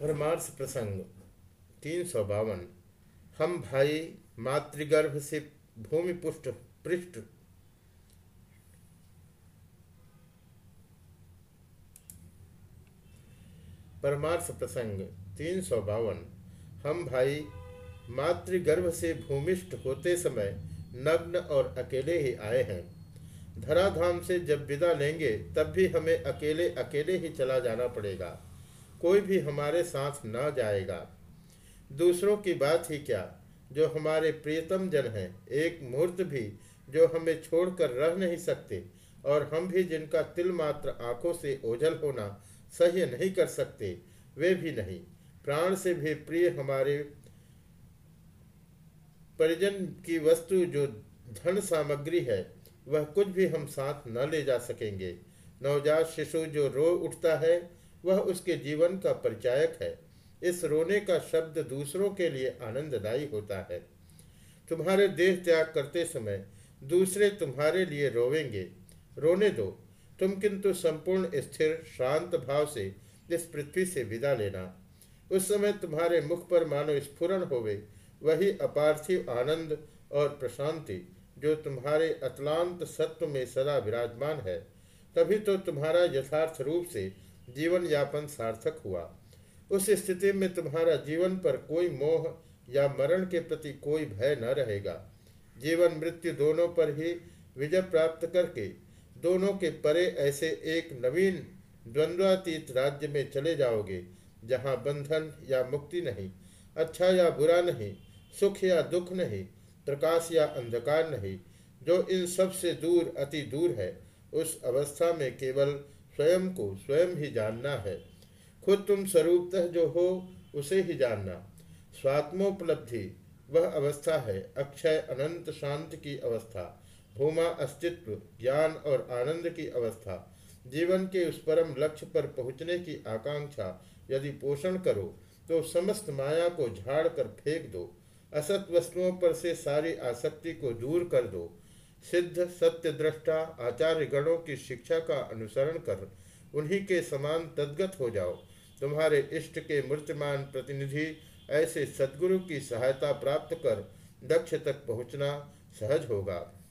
परमार्थ प्रसंग तीन सौ बावन। हम भाई मातृगर्भ से भूमि पुष्ट पृष्ठ। परमार्थ प्रसंग तीन सौ बावन। हम भाई मातृगर्भ से भूमिष्ठ होते समय नग्न और अकेले ही आए हैं। धराधाम से जब विदा लेंगे, तब भी हमें अकेले अकेले ही चला जाना पड़ेगा। कोई भी हमारे साथ न जाएगा। दूसरों की बात ही क्या? जो हमारे प्रियतम जन हैं, एक मुहूर्त भी जो हमें छोड़कर रह नहीं सकते और हम भी जिनका तिल मात्र आँखों से ओझल होना सह्य नहीं कर सकते, वे भी नहीं। प्राण से भी प्रिय हमारे परिजन की वस्तु जो धन सामग्री है, वह कुछ भी हम साथ न ले जा सकेंगे। नवजात शिशु जो रो उठता है वह उसके जीवन का परिचायक है। इस रोने का शब्द दूसरों के लिए आनंददायी होता है। तुम्हारे देह त्याग करते समय दूसरे तुम्हारे लिए रोवेंगे। रोने दो। तुम किंतु संपूर्ण स्थिर, शांत भाव से इस पृथ्वी से विदा लेना। उस समय तुम्हारे मुख पर मानो स्फुरन होवे, वही अपार्थिव आनंद और प्रशांति जो तुम्हारे अतलांत सत्व में सदा विराजमान है। तभी तो तुम्हारा यथार्थ रूप से जीवन यापन सार्थक हुआ। उस स्थिति में तुम्हारा जीवन पर कोई मोह या मरण के प्रति कोई भय न रहेगा। जीवन मृत्यु दोनों पर ही विजय प्राप्त करके, दोनों के परे ऐसे एक नवीन द्वंद्वातीत राज्य में चले जाओगे, जहाँ बंधन या मुक्ति नहीं अच्छा या बुरा नहीं, सुख या दुख नहीं, प्रकाश या अंधकार नहीं, जो इन सबसे दूर, अति दूर है, उस अवस्था में केवल स्वयं को स्वयं ही जानना है। खुद तुम स्वरूपतः जो हो, उसे ही जानना। स्वात्मोपलब्धि, वह अवस्था है, अक्षय अनंत शांति की अवस्था। भूमा अस्तित्व, ज्ञान और आनंद की अवस्था। जीवन के उस परम लक्ष्य पर पहुँचने की आकांक्षा, यदि पोषण करो तो समस्त माया को झाड़ कर फेंक दो। असत वस्तुओं पर से सारी आसक्ति को दूर कर दो। सिद्ध सत्य दृष्टा आचार्य गणों की शिक्षा का अनुसरण कर उन्हीं के समान तद्गत हो जाओ। तुम्हारे इष्ट के मूर्तिमान प्रतिनिधि ऐसे सदगुरु की सहायता प्राप्त कर दक्ष तक पहुँचना सहज होगा।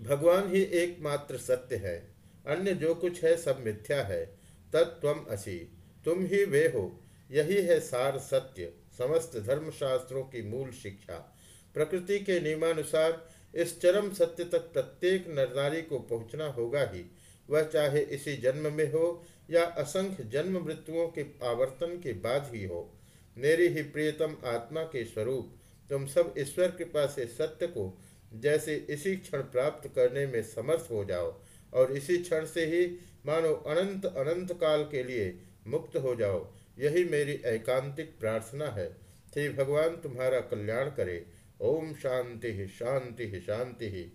भगवान ही एकमात्र सत्य है। अन्य जो कुछ है सब मिथ्या है। तत्वम असी। तुम ही वे हो। यही है सार सत्य, समस्त धर्मशास्त्रों की मूल शिक्षा। प्रकृति के नियमानुसार इस चरम सत्य तक प्रत्येक नरनारी को पहुँचना होगा ही। वह चाहे इसी जन्म में हो या असंख्य जन्म मृत्युओं के आवर्तन के बाद ही हो। मेरी ही प्रियतम आत्मा के स्वरूप, तुम सब ईश्वर कृपा से सत्य को जैसे इसी क्षण प्राप्त करने में समर्थ हो जाओ और इसी क्षण से ही मानो अनंत अनंत काल के लिए मुक्त हो जाओ। यही मेरी एकांतिक प्रार्थना है। श्री भगवान, तुम्हारा कल्याण करे। ओम शांति शांति शांति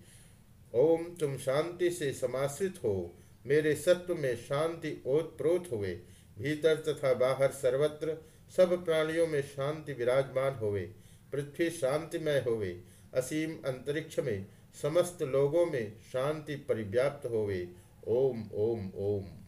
ओम तुम शांति से समाश्रित हो, मेरे सत्व में शांति ओतप्रोत हुए भीतर तथा बाहर सर्वत्र सब प्राणियों में शांति विराजमान होवे, पृथ्वी शांतिमय होवे, असीम अंतरिक्ष में समस्त लोगों में शांति परिव्याप्त होवे। ओम ओम ओम।